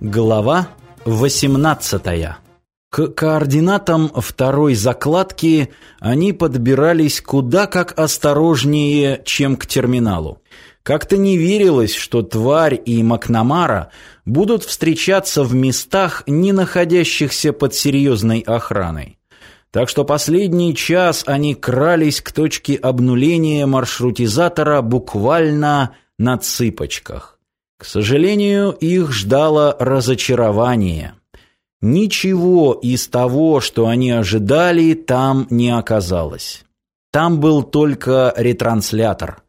Глава 18. К координатам второй закладки они подбирались куда как осторожнее, чем к терминалу. Как-то не верилось, что тварь и Макнамара будут встречаться в местах, не находящихся под серьезной охраной. Так что последний час они крались к точке обнуления маршрутизатора буквально на цыпочках. К сожалению, их ждало разочарование. Ничего из того, что они ожидали, там не оказалось. Там был только ретранслятор.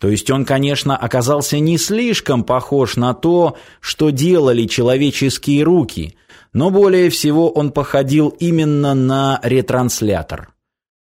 То есть он, конечно, оказался не слишком похож на то, что делали человеческие руки, но более всего он походил именно на ретранслятор.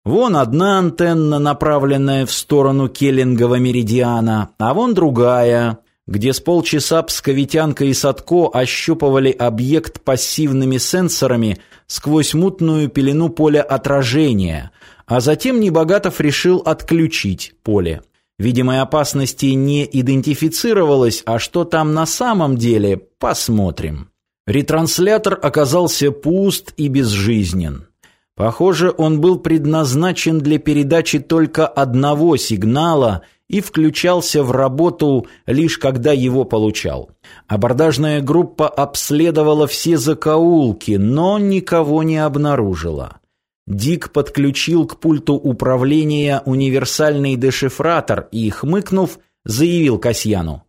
Вон одна антенна, направленная в сторону Келлингова меридиана, а вон другая – где с полчаса Псковитянка и Садко ощупывали объект пассивными сенсорами сквозь мутную пелену поля отражения, а затем Небогатов решил отключить поле. Видимой опасности не идентифицировалось, а что там на самом деле, посмотрим. Ретранслятор оказался пуст и безжизнен. Похоже, он был предназначен для передачи только одного сигнала и включался в работу лишь когда его получал. Абордажная группа обследовала все закоулки, но никого не обнаружила. Дик подключил к пульту управления универсальный дешифратор и, хмыкнув, заявил Касьяну.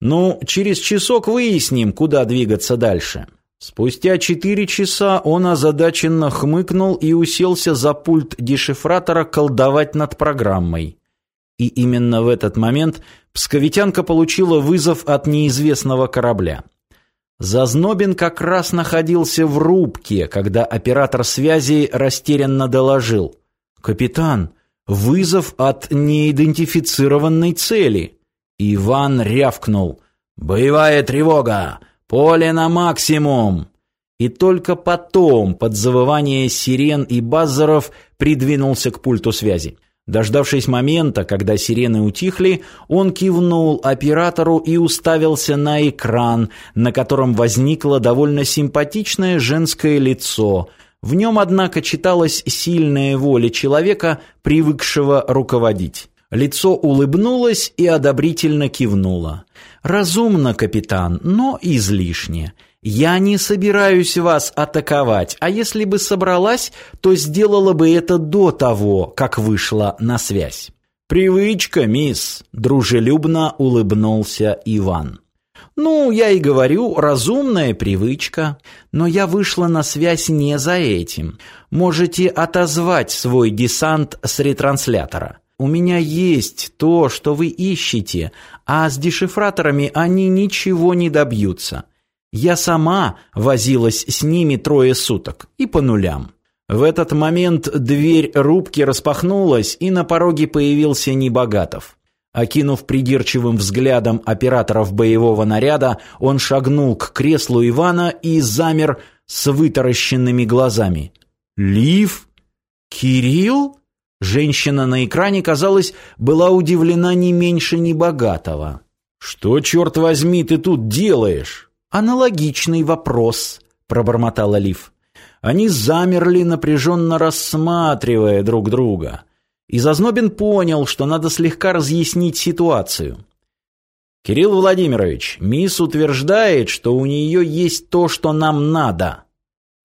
«Ну, через часок выясним, куда двигаться дальше». Спустя четыре часа он озадаченно хмыкнул и уселся за пульт дешифратора колдовать над программой. И именно в этот момент псковитянка получила вызов от неизвестного корабля. Зазнобин как раз находился в рубке, когда оператор связи растерянно доложил. «Капитан, вызов от неидентифицированной цели». Иван рявкнул. «Боевая тревога! Поле на максимум!» И только потом, под завывание сирен и базаров, придвинулся к пульту связи. Дождавшись момента, когда сирены утихли, он кивнул оператору и уставился на экран, на котором возникло довольно симпатичное женское лицо. В нем, однако, читалась сильная воля человека, привыкшего руководить. Лицо улыбнулось и одобрительно кивнуло. «Разумно, капитан, но излишне. Я не собираюсь вас атаковать, а если бы собралась, то сделала бы это до того, как вышла на связь. Привычка, мисс, дружелюбно улыбнулся Иван. Ну, я и говорю, разумная привычка, но я вышла на связь не за этим. Можете отозвать свой десант с ретранслятора. У меня есть то, что вы ищете, а с дешифраторами они ничего не добьются. Я сама возилась с ними трое суток и по нулям. В этот момент дверь рубки распахнулась, и на пороге появился Небогатов. Окинув придирчивым взглядом операторов боевого наряда, он шагнул к креслу Ивана и замер с вытаращенными глазами. «Лив? Кирилл?» Женщина на экране, казалось, была удивлена не меньше Небогатого. «Что, черт возьми, ты тут делаешь?» «Аналогичный вопрос», — пробормотал Лив. Они замерли, напряженно рассматривая друг друга. И Зазнобин понял, что надо слегка разъяснить ситуацию. «Кирилл Владимирович, мисс утверждает, что у нее есть то, что нам надо».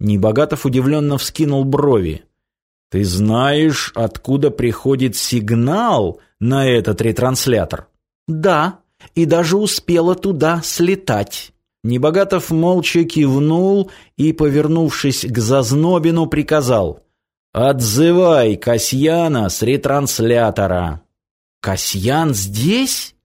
Небогатов удивленно вскинул брови. «Ты знаешь, откуда приходит сигнал на этот ретранслятор?» «Да, и даже успела туда слетать». Небогатов молча кивнул и, повернувшись к Зазнобину, приказал «Отзывай Касьяна с ретранслятора». «Касьян здесь?»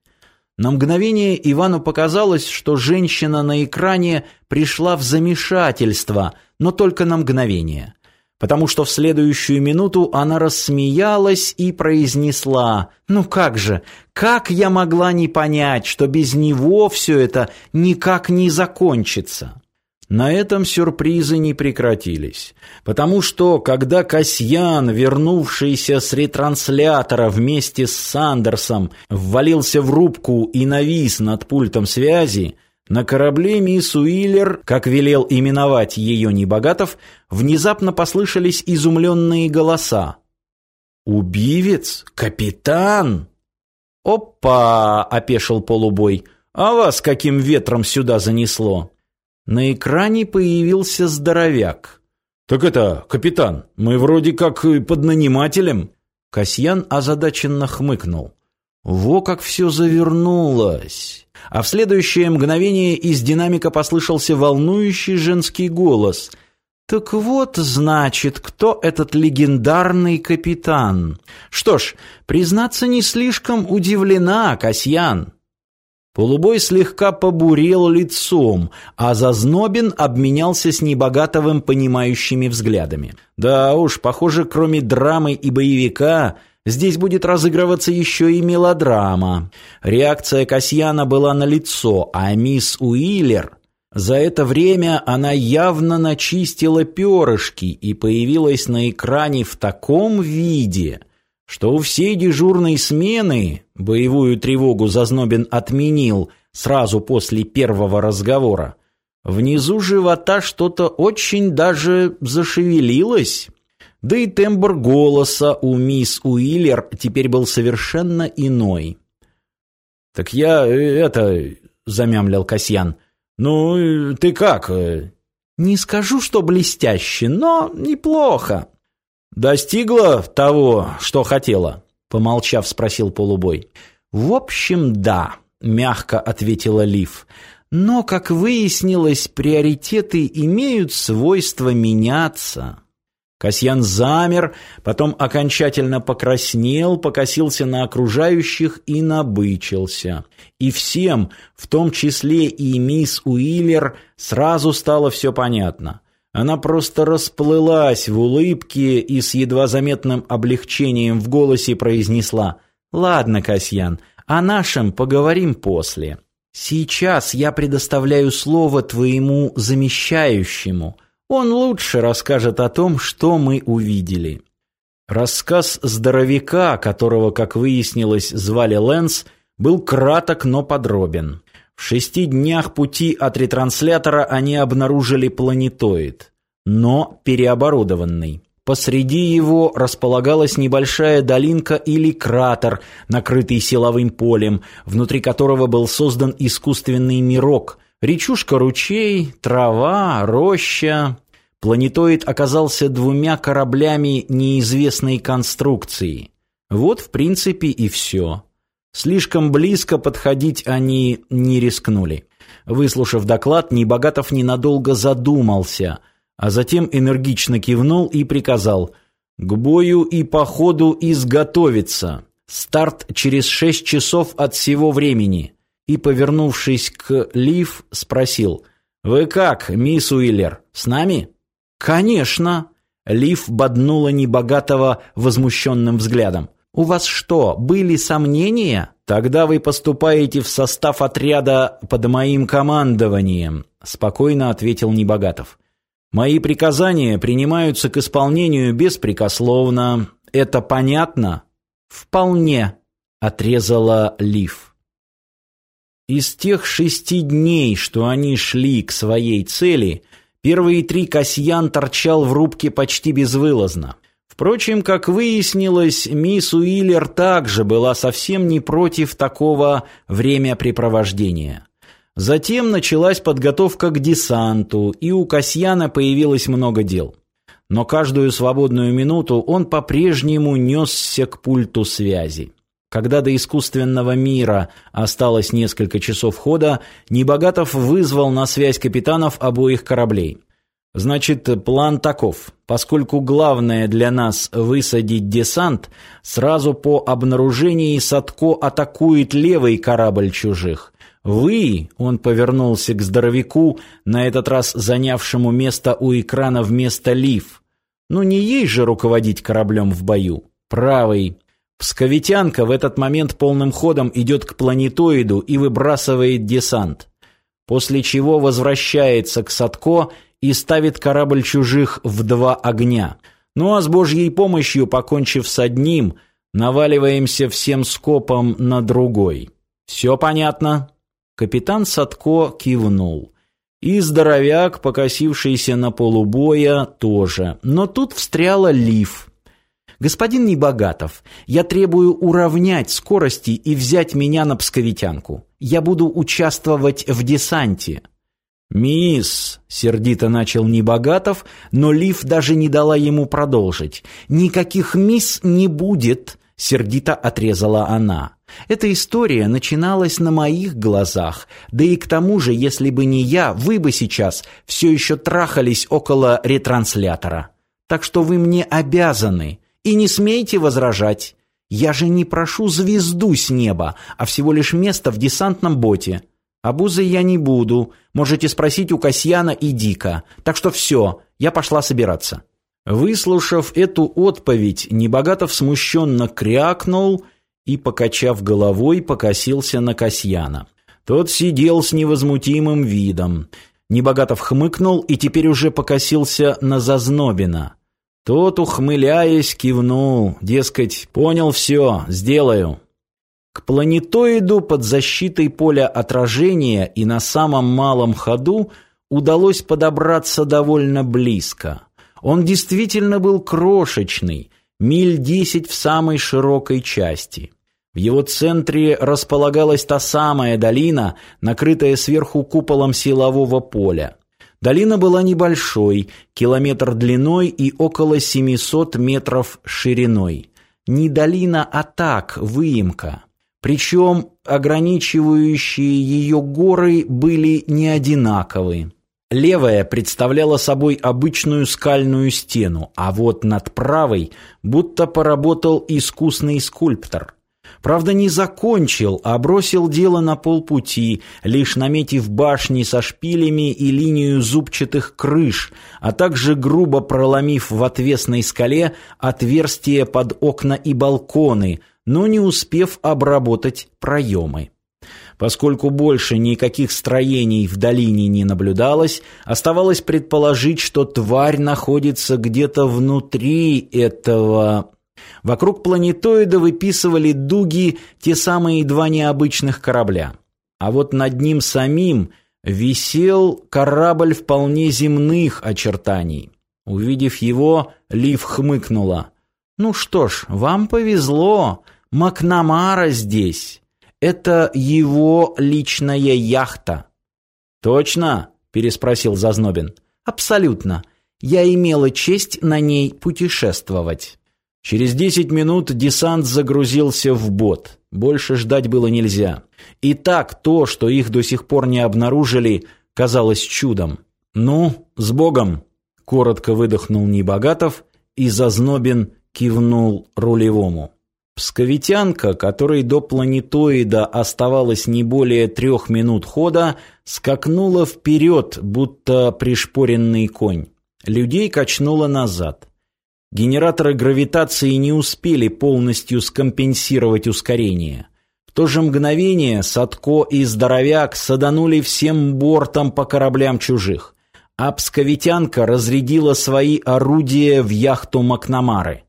На мгновение Ивану показалось, что женщина на экране пришла в замешательство, но только на мгновение потому что в следующую минуту она рассмеялась и произнесла «Ну как же, как я могла не понять, что без него все это никак не закончится?» На этом сюрпризы не прекратились, потому что, когда Касьян, вернувшийся с ретранслятора вместе с Сандерсом, ввалился в рубку и навис над пультом связи, На корабле мисс Уиллер, как велел именовать ее Небогатов, внезапно послышались изумленные голоса. «Убивец? Капитан?» «Опа!» — опешил полубой. «А вас каким ветром сюда занесло?» На экране появился здоровяк. «Так это, капитан, мы вроде как под нанимателем». Касьян озадаченно хмыкнул. Во как все завернулось! А в следующее мгновение из динамика послышался волнующий женский голос. «Так вот, значит, кто этот легендарный капитан? Что ж, признаться, не слишком удивлена, Касьян». Полубой слегка побурел лицом, а Зазнобин обменялся с Небогатовым понимающими взглядами. Да уж, похоже, кроме драмы и боевика, здесь будет разыгрываться еще и мелодрама. Реакция Касьяна была налицо, а мисс Уиллер... За это время она явно начистила перышки и появилась на экране в таком виде, что у всей дежурной смены боевую тревогу Зазнобин отменил сразу после первого разговора. Внизу живота что-то очень даже зашевелилось. Да и тембр голоса у мисс Уиллер теперь был совершенно иной. «Так я э, это...» — замямлил Касьян. «Ну, ты как?» «Не скажу, что блестяще, но неплохо». «Достигла того, что хотела?» Помолчав, спросил полубой. «В общем, да», — мягко ответила Лив. «Но, как выяснилось, приоритеты имеют свойство меняться». Касьян замер, потом окончательно покраснел, покосился на окружающих и набычился. И всем, в том числе и мисс Уиллер, сразу стало все понятно. Она просто расплылась в улыбке и с едва заметным облегчением в голосе произнесла «Ладно, Касьян, о нашем поговорим после. Сейчас я предоставляю слово твоему замещающему. Он лучше расскажет о том, что мы увидели». Рассказ здоровяка, которого, как выяснилось, звали Лэнс, был краток, но подробен. В шести днях пути от ретранслятора они обнаружили планетоид, но переоборудованный. Посреди его располагалась небольшая долинка или кратер, накрытый силовым полем, внутри которого был создан искусственный мирок, речушка-ручей, трава, роща. Планетоид оказался двумя кораблями неизвестной конструкции. Вот, в принципе, и все. Слишком близко подходить они не рискнули. Выслушав доклад, Небогатов ненадолго задумался, а затем энергично кивнул и приказал «К бою и походу изготовиться. Старт через шесть часов от всего времени». И, повернувшись к Лив, спросил «Вы как, мисс Уиллер, с нами?» «Конечно!» Лив боднула Небогатого возмущенным взглядом. У вас что, были сомнения? Тогда вы поступаете в состав отряда под моим командованием, спокойно ответил Небогатов. Мои приказания принимаются к исполнению беспрекословно. Это понятно? Вполне, отрезала Лив. Из тех шести дней, что они шли к своей цели, первые три Касьян торчал в рубке почти безвылазно. Впрочем, как выяснилось, мисс Уиллер также была совсем не против такого времяпрепровождения. Затем началась подготовка к десанту, и у Касьяна появилось много дел. Но каждую свободную минуту он по-прежнему несся к пульту связи. Когда до искусственного мира осталось несколько часов хода, Небогатов вызвал на связь капитанов обоих кораблей. Значит, план таков. Поскольку главное для нас высадить десант, сразу по обнаружении Садко атакует левый корабль чужих. Вы, он повернулся к здоровяку, на этот раз занявшему место у экрана вместо Лив. Ну не ей же руководить кораблем в бою. Правый. Псковитянка в этот момент полным ходом идет к планетоиду и выбрасывает десант. После чего возвращается к Садко и ставит корабль чужих в два огня. Ну а с Божьей помощью, покончив с одним, наваливаемся всем скопом на другой. Все понятно? Капитан Садко кивнул. И здоровяк, покосившийся на полубоя, тоже. Но тут встряла Лив. «Господин Небогатов, я требую уравнять скорости и взять меня на псковитянку. Я буду участвовать в десанте». «Мисс!» — сердито начал Небогатов, но Лив даже не дала ему продолжить. «Никаких мисс не будет!» — сердито отрезала она. Эта история начиналась на моих глазах, да и к тому же, если бы не я, вы бы сейчас все еще трахались около ретранслятора. Так что вы мне обязаны, и не смейте возражать. Я же не прошу звезду с неба, а всего лишь место в десантном боте. Обузой я не буду, можете спросить у Касьяна и Дика. Так что все, я пошла собираться». Выслушав эту отповедь, Небогатов смущенно крякнул и, покачав головой, покосился на Касьяна. Тот сидел с невозмутимым видом. Небогатов хмыкнул и теперь уже покосился на Зазнобина. Тот, ухмыляясь, кивнул, дескать, понял все, сделаю. К планетоиду под защитой поля отражения и на самом малом ходу удалось подобраться довольно близко. Он действительно был крошечный, миль десять в самой широкой части. В его центре располагалась та самая долина, накрытая сверху куполом силового поля. Долина была небольшой, километр длиной и около 700 метров шириной. Не долина, а так, выемка. Причем ограничивающие ее горы были не одинаковые. Левая представляла собой обычную скальную стену, а вот над правой будто поработал искусный скульптор. Правда, не закончил, а бросил дело на полпути, лишь наметив башни со шпилями и линию зубчатых крыш, а также грубо проломив в отвесной скале отверстия под окна и балконы, но не успев обработать проемы. Поскольку больше никаких строений в долине не наблюдалось, оставалось предположить, что тварь находится где-то внутри этого... Вокруг планетоида выписывали дуги те самые два необычных корабля. А вот над ним самим висел корабль вполне земных очертаний. Увидев его, Лив хмыкнула. «Ну что ж, вам повезло, Макнамара здесь». Это его личная яхта. Точно? переспросил Зазнобин. Абсолютно. Я имела честь на ней путешествовать. Через десять минут десант загрузился в бот. Больше ждать было нельзя. И так то, что их до сих пор не обнаружили, казалось чудом. «Ну, с Богом!» — коротко выдохнул Небогатов, и Зазнобин кивнул рулевому. Псковитянка, которой до планетоида оставалось не более трех минут хода, скакнула вперед, будто пришпоренный конь. Людей качнуло назад. Генераторы гравитации не успели полностью скомпенсировать ускорение. В то же мгновение Садко и Здоровяк саданули всем бортом по кораблям чужих, а разрядила свои орудия в яхту Макнамары.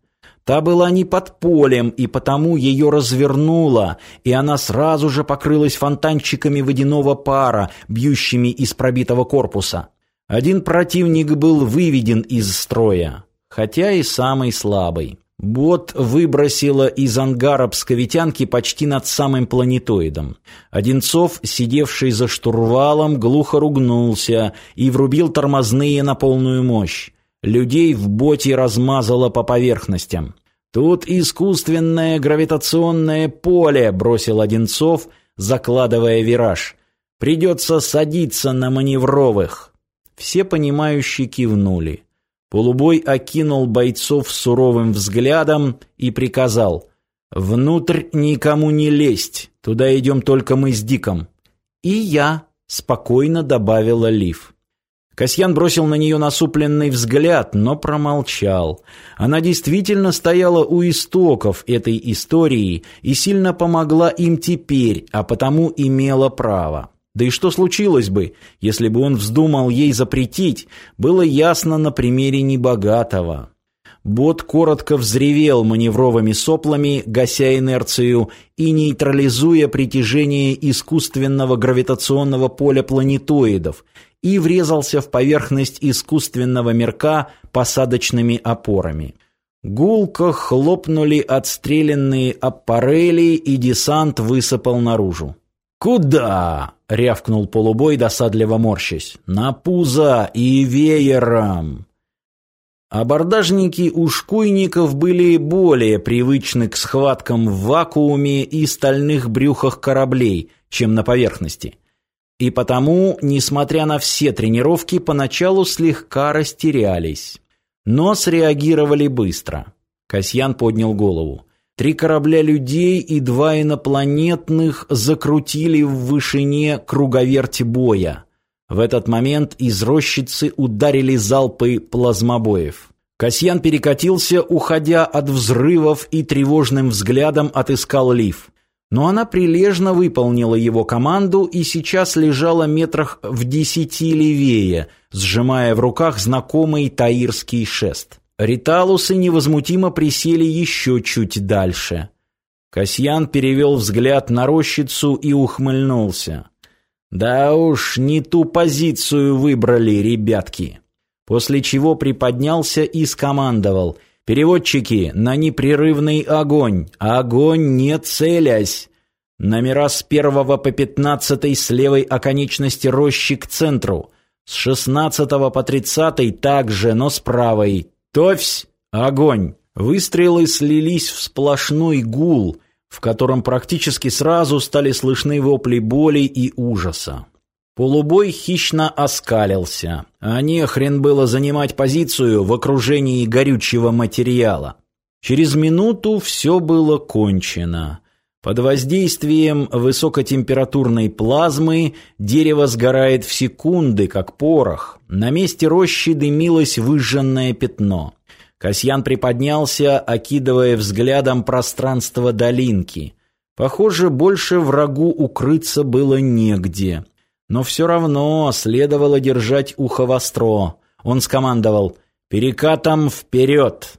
Та была не под полем, и потому ее развернуло, и она сразу же покрылась фонтанчиками водяного пара, бьющими из пробитого корпуса. Один противник был выведен из строя, хотя и самый слабый. Бот выбросило из ангара псковитянки почти над самым планетоидом. Одинцов, сидевший за штурвалом, глухо ругнулся и врубил тормозные на полную мощь. Людей в боте размазало по поверхностям. «Тут искусственное гравитационное поле», — бросил Одинцов, закладывая вираж. «Придется садиться на маневровых». Все понимающие кивнули. Полубой окинул бойцов суровым взглядом и приказал «Внутрь никому не лезть, туда идем только мы с Диком». «И я», — спокойно добавила Лив. Касьян бросил на нее насупленный взгляд, но промолчал. Она действительно стояла у истоков этой истории и сильно помогла им теперь, а потому имела право. Да и что случилось бы, если бы он вздумал ей запретить, было ясно на примере небогатого. Бот коротко взревел маневровыми соплами, гася инерцию и нейтрализуя притяжение искусственного гравитационного поля планетоидов, и врезался в поверхность искусственного мирка посадочными опорами. Гулко хлопнули отстрелянные аппарели, и десант высыпал наружу. «Куда?» — рявкнул полубой, досадливо морщась. «На пузо и веером!» Абордажники у шкуйников были более привычны к схваткам в вакууме и стальных брюхах кораблей, чем на поверхности. И потому, несмотря на все тренировки, поначалу слегка растерялись. Но среагировали быстро. Касьян поднял голову. Три корабля людей и два инопланетных закрутили в вышине круговерти боя. В этот момент из рощицы ударили залпы плазмобоев. Касьян перекатился, уходя от взрывов и тревожным взглядом отыскал лиф. Но она прилежно выполнила его команду и сейчас лежала метрах в десяти левее, сжимая в руках знакомый таирский шест. Риталусы невозмутимо присели еще чуть дальше. Касьян перевел взгляд на рощицу и ухмыльнулся. Да уж, не ту позицию выбрали, ребятки. После чего приподнялся и скомандовал: "Переводчики, на непрерывный огонь. Огонь не целясь. Номера с первого по пятнадцатый с левой оконечности рощи к центру, с шестнадцатого по тридцатый также, но с правой. Товсь, огонь". Выстрелы слились в сплошной гул в котором практически сразу стали слышны вопли боли и ужаса. Полубой хищно оскалился, а не хрен было занимать позицию в окружении горючего материала. Через минуту все было кончено. Под воздействием высокотемпературной плазмы дерево сгорает в секунды, как порох. На месте рощи дымилось выжженное пятно. Касьян приподнялся, окидывая взглядом пространство долинки. Похоже, больше врагу укрыться было негде. Но все равно следовало держать ухо востро. Он скомандовал «Перекатом вперед!».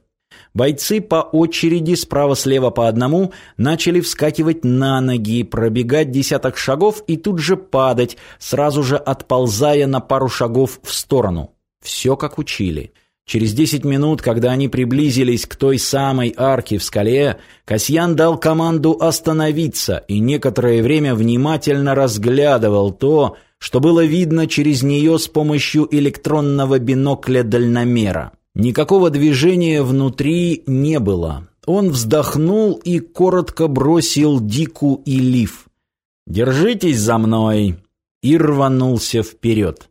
Бойцы по очереди справа-слева по одному начали вскакивать на ноги, пробегать десяток шагов и тут же падать, сразу же отползая на пару шагов в сторону. Все как учили. Через десять минут, когда они приблизились к той самой арке в скале, Касьян дал команду остановиться и некоторое время внимательно разглядывал то, что было видно через нее с помощью электронного бинокля-дальномера. Никакого движения внутри не было. Он вздохнул и коротко бросил Дику и Лив. «Держитесь за мной!» и рванулся вперед.